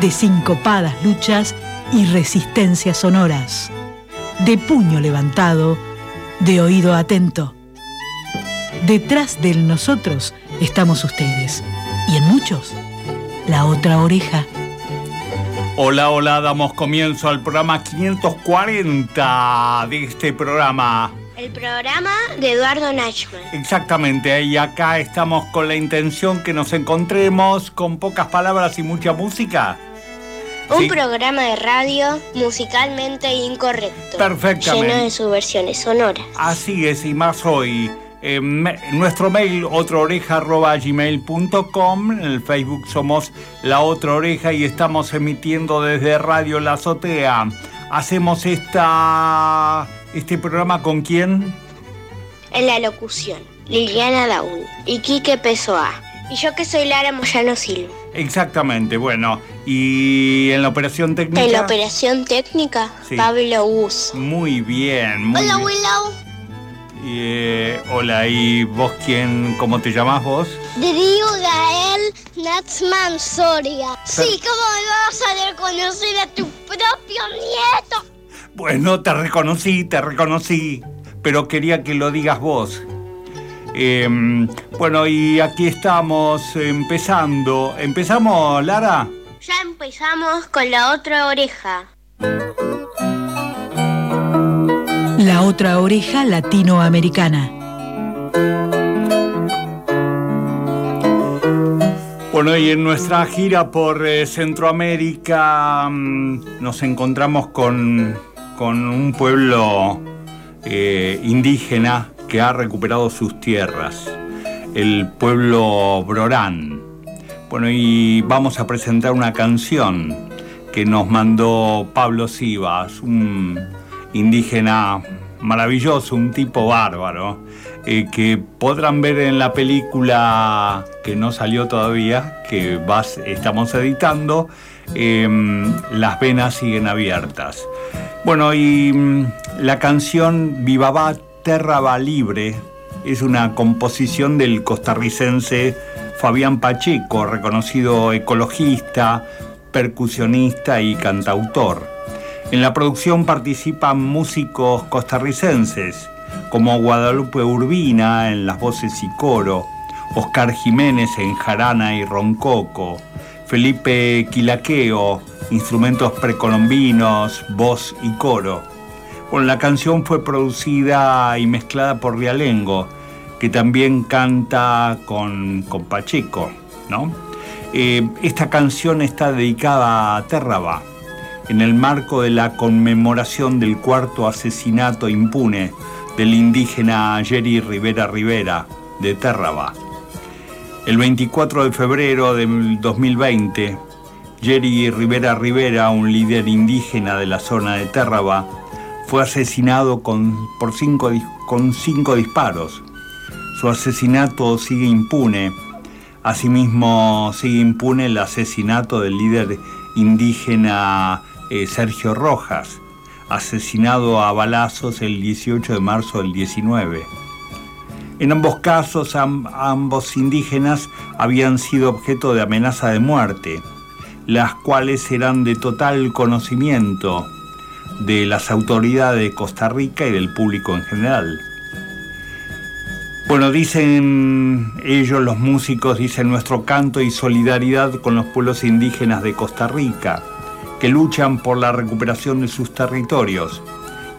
de sincopadas luchas y resistencias sonoras, de puño levantado, de oído atento. Detrás del nosotros estamos ustedes y en muchos, la otra oreja. Hola, hola, damos comienzo al programa 540 de este programa. El programa de Eduardo Nachman. Exactamente, y acá estamos con la intención que nos encontremos con pocas palabras y mucha música. Un Sí. programa de radio musicalmente incorrecto. Perfectamente. Lleno de subversiones sonoras. Así es, y más hoy. Eh, me- nuestro mail, otraoreja.gmail.com. En el Facebook somos La Otra Oreja y estamos emitiendo desde Radio La Azotea. Hacemos esta, este programa con quién? En la locución, Liliana Daun y Quique Pesoa. Y yo que soy Lara Moyano Silva. Exactamente, bueno. Y en la operación técnica. En la operación técnica, Sí. Pablo Gus. Muy bien, muy Hola, bien. Willow. Y, eh, hola, ¿y vos quién? ¿Cómo te llamás vos? Darío Gael Natsman Soria. Sí, ¿cómo me vas a reconocer a tu propio nieto? Bueno, te reconocí, te reconocí, pero quería que lo digas vos. Em, bueno, y aquí estamos empezando. ¿Empezamos, Lara? Ya empezamos con la otra oreja. La otra oreja latinoamericana. Bueno, y en nuestra gira por eh, Centroamérica mm, nos encontramos con, con un pueblo eh, indígena que ha recuperado sus tierras, el pueblo Brorán. Bueno, y vamos a presentar una canción que nos mandó Pablo Sivas, un indígena maravilloso, un tipo bárbaro, eh, que podrán ver en la película que no salió todavía, que estamos editando, em, Las venas siguen abiertas. Bueno, y mm, la canción Vivaba Terra va Libre es una composición del costarricense Fabián Pacheco, reconocido ecologista, percusionista y cantautor. En la producción participan músicos costarricenses como Guadalupe Urbina en las voces y coro, Oscar Jiménez en jarana y roncoco, Felipe Quilaqueo, instrumentos precolombinos, voz y coro. Bueno, la canción fue producida y mezclada por Rialengo, que también canta con, con Pacheco, ¿no? Eh, esta canción está dedicada a Terraba, en el marco de la conmemoración del cuarto asesinato impune del indígena Jerry Rivera Rivera de Terraba. El 24 de febrero del 2020, Jerry Rivera Rivera, un líder indígena de la zona de Terraba, fue asesinado con, por cinco, con cinco disparos. Su asesinato sigue impune. Asimismo, sigue impune el asesinato del líder indígena eh, Sergio Rojas, asesinado a balazos el 18 de marzo del 19. En ambos casos, am- ambos indígenas habían sido objeto de amenaza de muerte, las cuales eran de total conocimiento de las autoridades de Costa Rica y del público en general. Bueno, dicen ellos, los músicos, dicen nuestro canto y solidaridad con los pueblos indígenas de Costa Rica, que luchan por la recuperación de sus territorios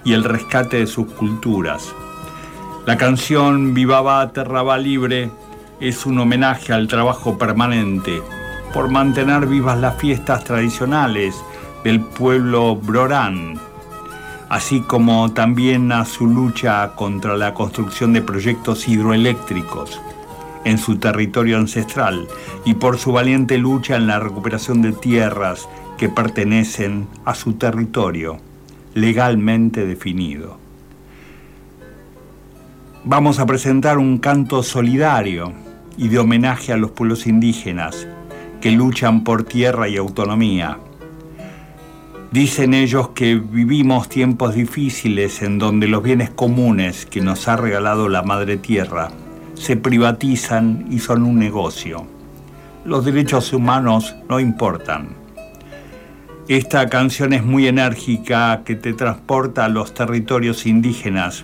y el rescate de sus culturas. La canción Vivaba Terra va Libre es un homenaje al trabajo permanente por mantener vivas las fiestas tradicionales del pueblo Brorán, así como también a su lucha contra la construcción de proyectos hidroeléctricos en su territorio ancestral y por su valiente lucha en la recuperación de tierras que pertenecen a su territorio legalmente definido. Vamos a presentar un canto solidario y de homenaje a los pueblos indígenas que luchan por tierra y autonomía. Dicen ellos que vivimos tiempos difíciles en donde los bienes comunes que nos ha regalado la Madre Tierra se privatizan y son un negocio. Los derechos humanos no importan. Esta canción es muy enérgica que te transporta a los territorios indígenas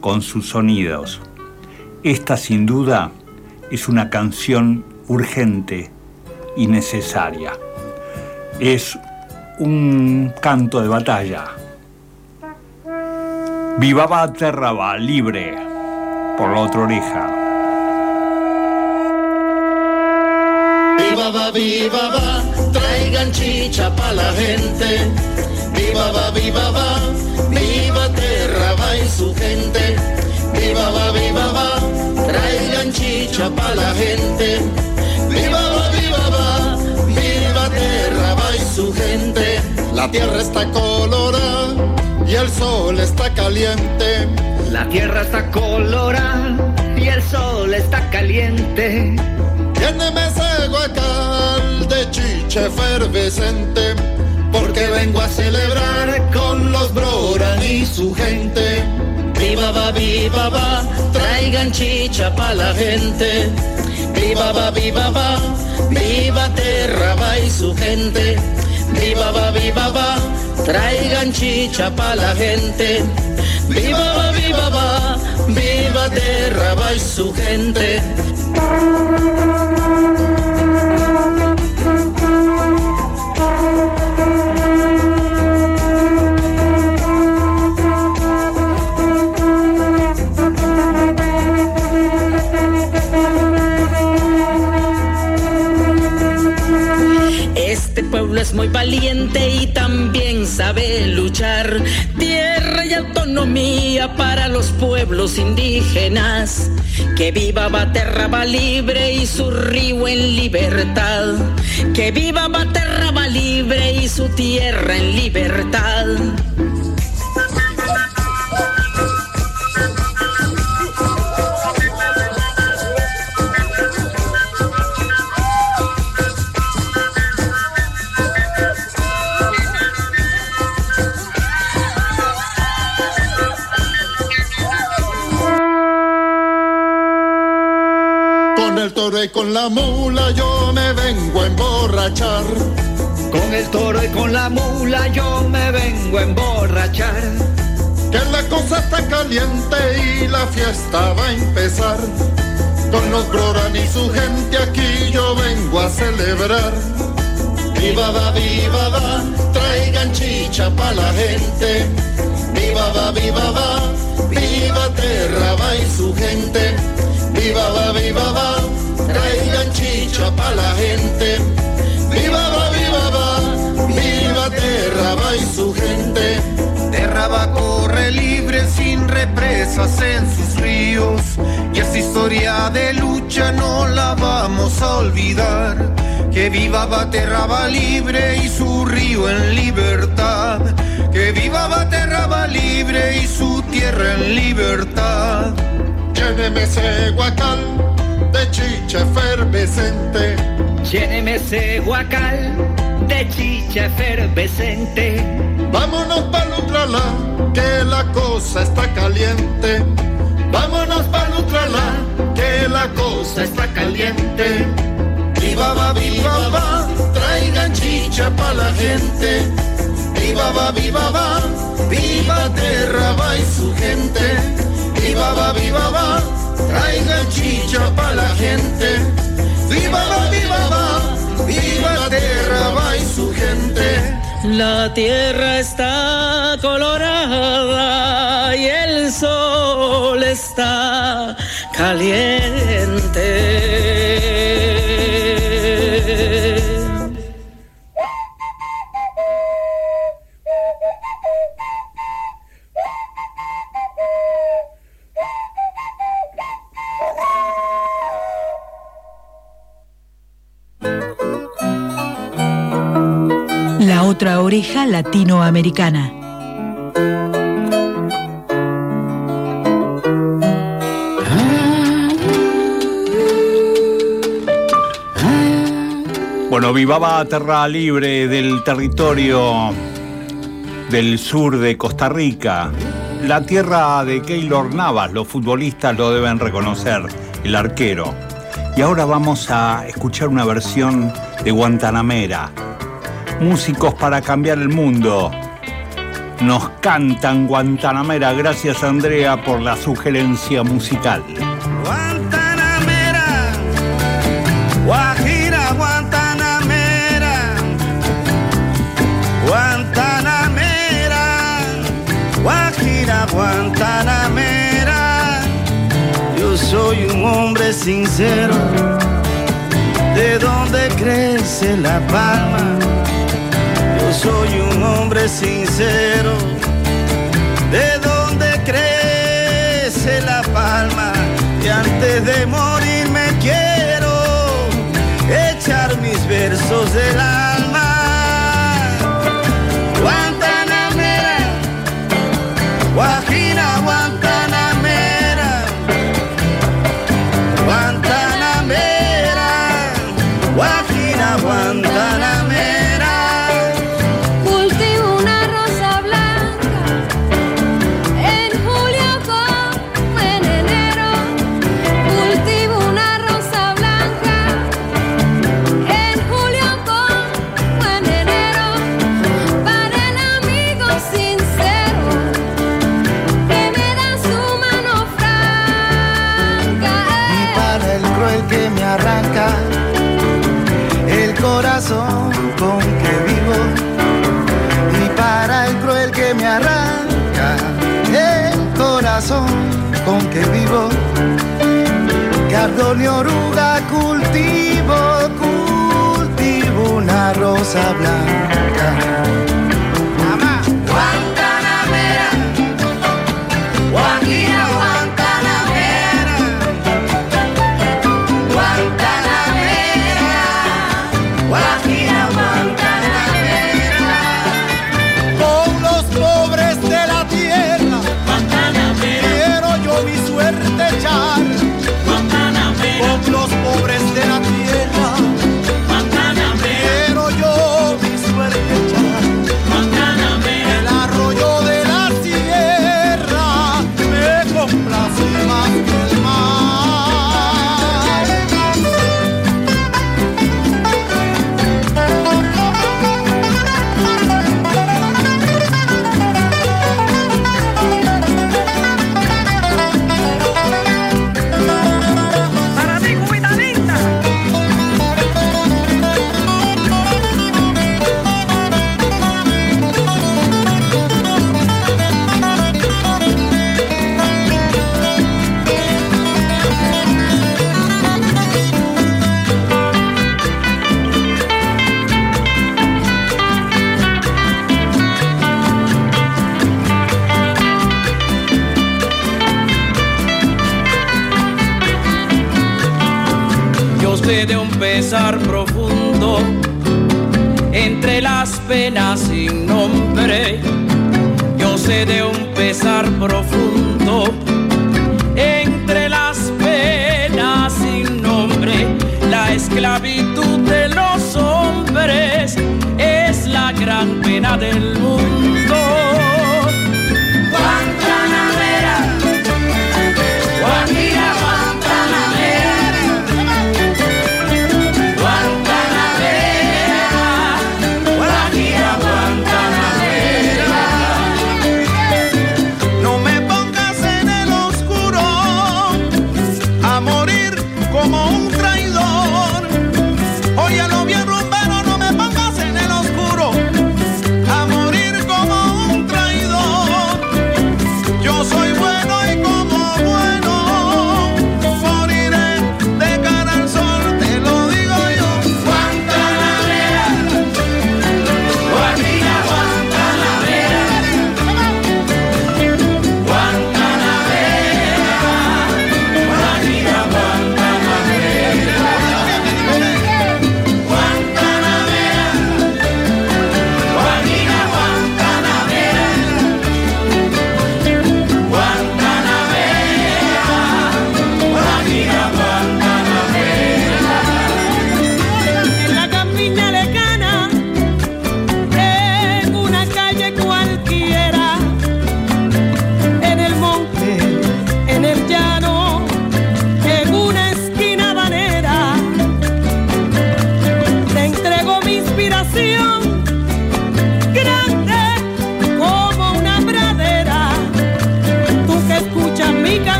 con sus sonidos. Esta sin duda es una canción urgente y necesaria. Es un canto de batalla. Vivaba Terraba, libre, por la otra oreja. Viva va, viva va, traigan chicha pa' la gente. Viva va, su gente. Viva va, viva va, traigan chicha pa' la gente. Viva va, viva va, viva Terraba y su gente. La tierra está colorada y el sol está caliente. La tierra está colorada y el sol está caliente. Lléneme ese guacal de chicha efervescente, porque vengo a celebrar con los Broran y su gente. Viva va, viva va, traigan chicha pa' la gente. Viva va, viva va, viva Terra va y su gente. Viva va, viva va, traigan chicha pa' la gente. Viva va, viva va, viva Terra va y su gente. Valiente y también sabe luchar. Tierra y autonomía para los pueblos indígenas. Que viva Baterra va libre y su río en libertad. Que viva Baterra va libre y su tierra en libertad. La mula yo me vengo a emborrachar. Con el toro y con la mula yo me vengo a emborrachar. Que la cosa está caliente y la fiesta va a empezar. Con los Broran y su gente aquí yo vengo a celebrar. Viva va, viva va, traigan chicha pa' la gente. Viva va, viva va, viva Terra va y su gente. Viva va, viva va, pa' la gente. Viva va, viva va, viva Terra va y su gente. Terra va corre libre sin represas en sus ríos y esa historia de lucha no la vamos a olvidar. Que viva Baterra va libre y su río en libertad. Que viva Baterra va libre y su tierra en libertad. Lléneme ese guacal chicha efervescente. Lléneme ese guacal de chicha efervescente. Vámonos pa' Lutrala, que la cosa está caliente. Vámonos pa' Lutrala, que la cosa está caliente. Viva va, viva va, traigan chicha pa' la gente. Viva va, viva va, viva Terra va y su gente. Viva va, viva va, traigan chicha pa' la gente. Viva va, viva va, viva Terra va y su gente. La tierra está colorada y el sol está caliente. Latinoamericana. Bueno, vivaba Terra Libre del territorio del sur de Costa Rica, la tierra de Keylor Navas, los futbolistas lo deben reconocer, el arquero. Y ahora vamos a escuchar una versión de Guantanamera. Músicos para cambiar el mundo. Nos cantan Guantanamera. Gracias Andrea por la sugerencia musical. Guantanamera, Guajira, Guantanamera, Guantanamera, Guajira, Guantanamera. Yo soy un hombre sincero, de donde crece la palma. Soy un hombre sincero, de donde crece la palma. Y antes de morir me quiero echar mis versos del alma. Con que vivo cardón y oruga cultivo cultivo una rosa blanca esclavitud de los hombres es la gran pena del mundo.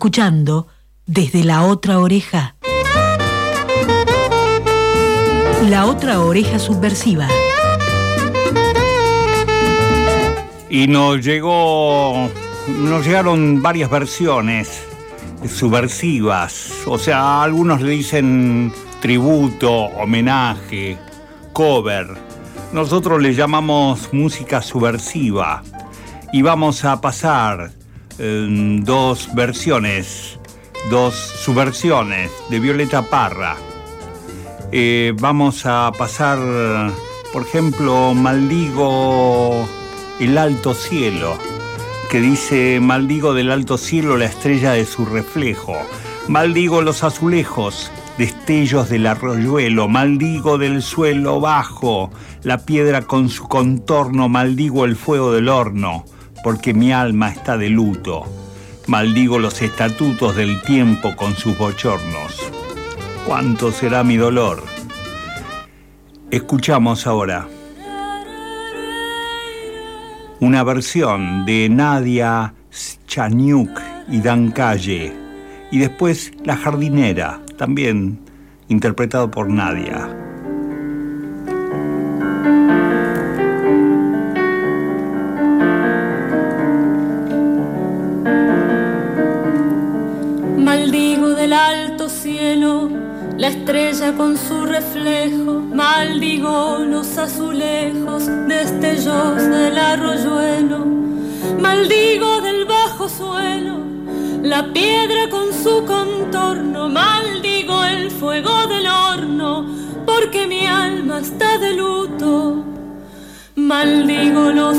Escuchando desde la otra oreja. La otra oreja subversiva. Y nos llegó, nos llegaron varias versiones subversivas. O sea, algunos le dicen tributo, homenaje, cover. Nosotros le llamamos música subversiva. Y vamos a pasar dos versiones, dos subversiones de Violeta Parra. Eh, vamos a pasar, por ejemplo, Maldigo el alto cielo, que dice, maldigo del alto cielo la estrella de su reflejo, maldigo los azulejos, destellos del arroyuelo, maldigo del suelo bajo, la piedra con su contorno, maldigo el fuego del horno, porque mi alma está de luto, maldigo los estatutos del tiempo con sus bochornos. ¿Cuánto será mi dolor? Escuchamos ahora una versión de Nadia Chaniuk y Dan Calle, y después La jardinera, también interpretado por Nadia. La estrella con su reflejo, maldigo los azulejos, destellos del arroyuelo, maldigo del bajo suelo, la piedra con su contorno, maldigo el fuego del horno, porque mi alma está de luto, maldigo los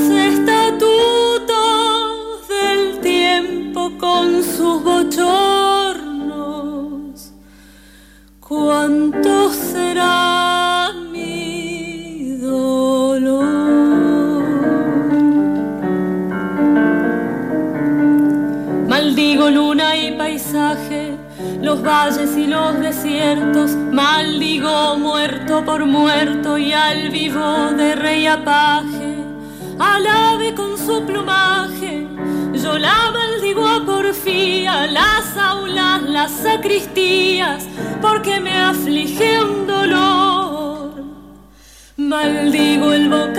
de rey apaje, al ave con su plumaje, yo la maldigo a porfía, las aulas, las sacristías, porque me aflige un dolor. Maldigo el vocablo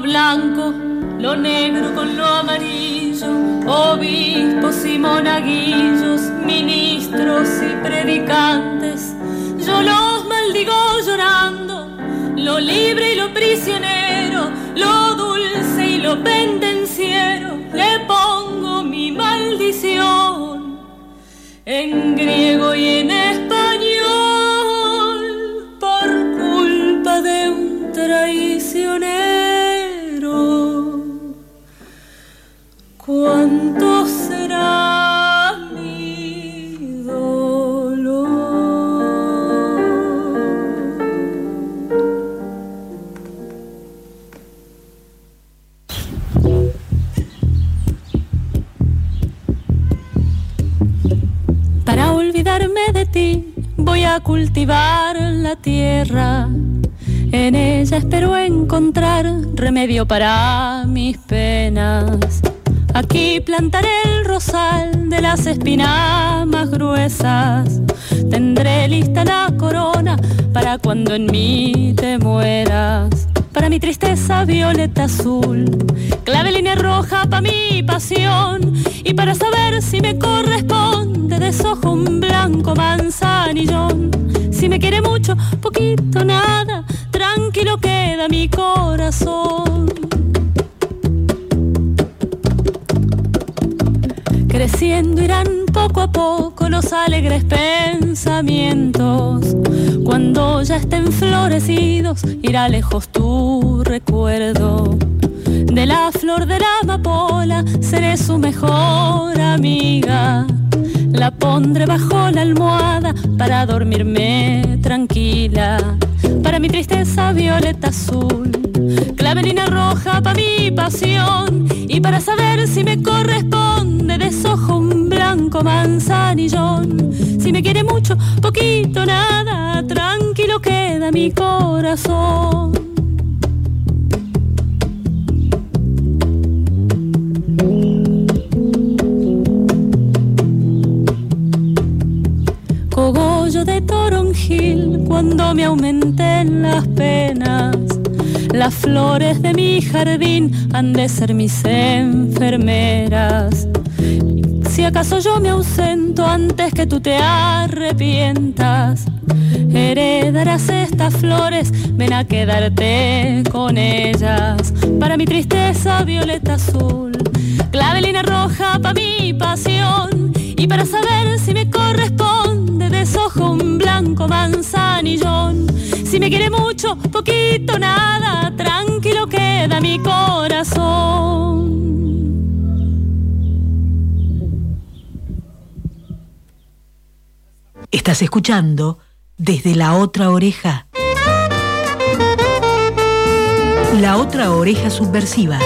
lo blanco, lo negro con lo amarillo, obispos y monaguillos, ministros y predicantes. Yo los maldigo llorando, lo libre y lo prisionero, lo dulce y lo pendenciero, le pongo mi maldición en griego y de ti, voy a cultivar la tierra. En ella espero encontrar remedio para mis penas. Aquí plantaré el rosal de las espinas más gruesas. Tendré lista la corona para cuando en mí te mueras. Para mi tristeza violeta azul, clave línea roja para mi pasión. Y para saber si me corresponde, desojo un blanco manzanillón. Si me quiere mucho, poquito, nada, tranquilo queda mi corazón. Creciendo irán poco a poco los alegres pensamientos. Cuando ya estén florecidos, irá lejos tu recuerdo. De la flor de la amapola seré su mejor amiga. La pondré bajo la almohada para dormirme tranquila. Para mi tristeza violeta azul, clavelina roja pa' mi pasión y para saber si me corresponde desojo un blanco manzanillón. Si me quiere mucho, poquito, nada, tranquilo queda mi corazón. Cogollo de toronjil cuando me aumenten las penas. Las flores de mi jardín han de ser mis enfermeras. Si acaso yo me ausento antes que tú te arrepientas, heredarás estas flores, ven a quedarte con ellas. Para mi tristeza violeta azul, clavelina roja para mi pasión. Y para saber si me corresponde, desojo un blanco manzanillón. Si me quiere mucho, poquito, nada, tranquilo queda mi corazón. Estás escuchando desde la otra oreja. La otra oreja subversiva.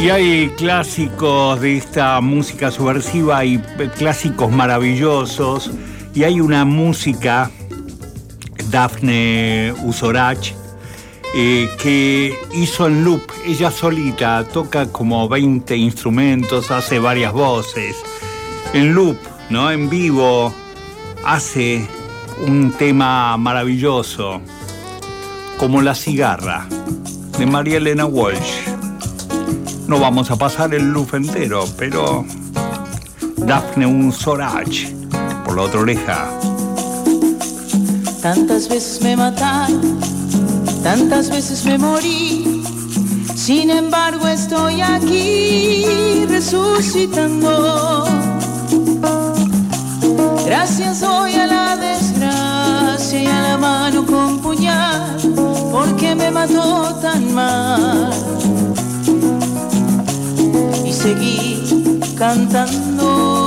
Y hay clásicos de esta música subversiva y eh, clásicos maravillosos. Y hay una música, Dafne Usorach, eh, que hizo en loop, ella solita, toca como 20 instrumentos, hace varias voces. En loop, ¿no? En vivo, hace un tema maravilloso, como La cigarra, de María Elena Walsh. No vamos a pasar el loop entero, pero Dafne un Sorach, por la otra oreja. Tantas veces me mataron, tantas veces me morí. Sin embargo estoy aquí resucitando. Gracias hoy a la desgracia y a la mano con puñal, porque me mató tan mal. Seguí cantando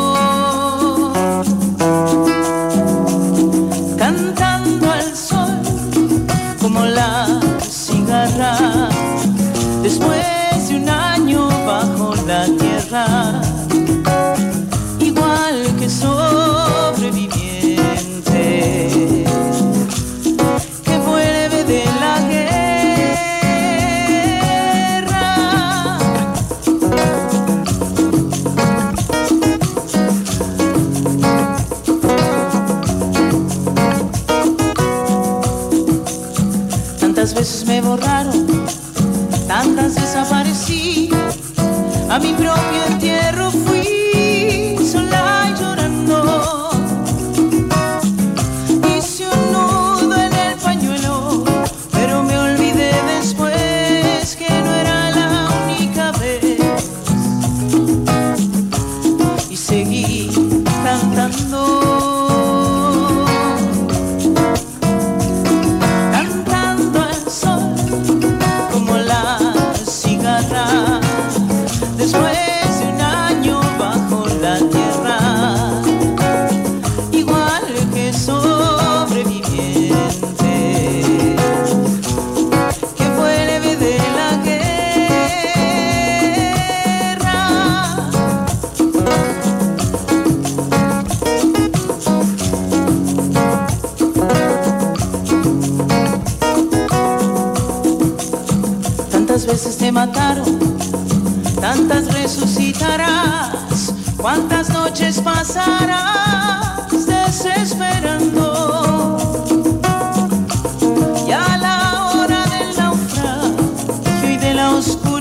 lost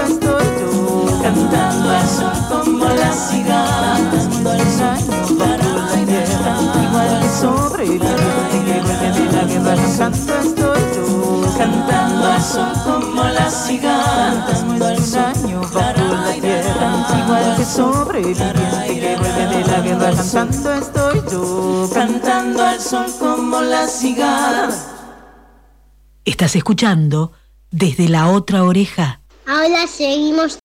al sol como las cigarras mundo al años bajo la tierra. Igual que sobreviviente que vuelve de la guerra cantando estoy yo. Cantando al sol como las cigarras Estás escuchando desde la otra oreja. Ahora seguimos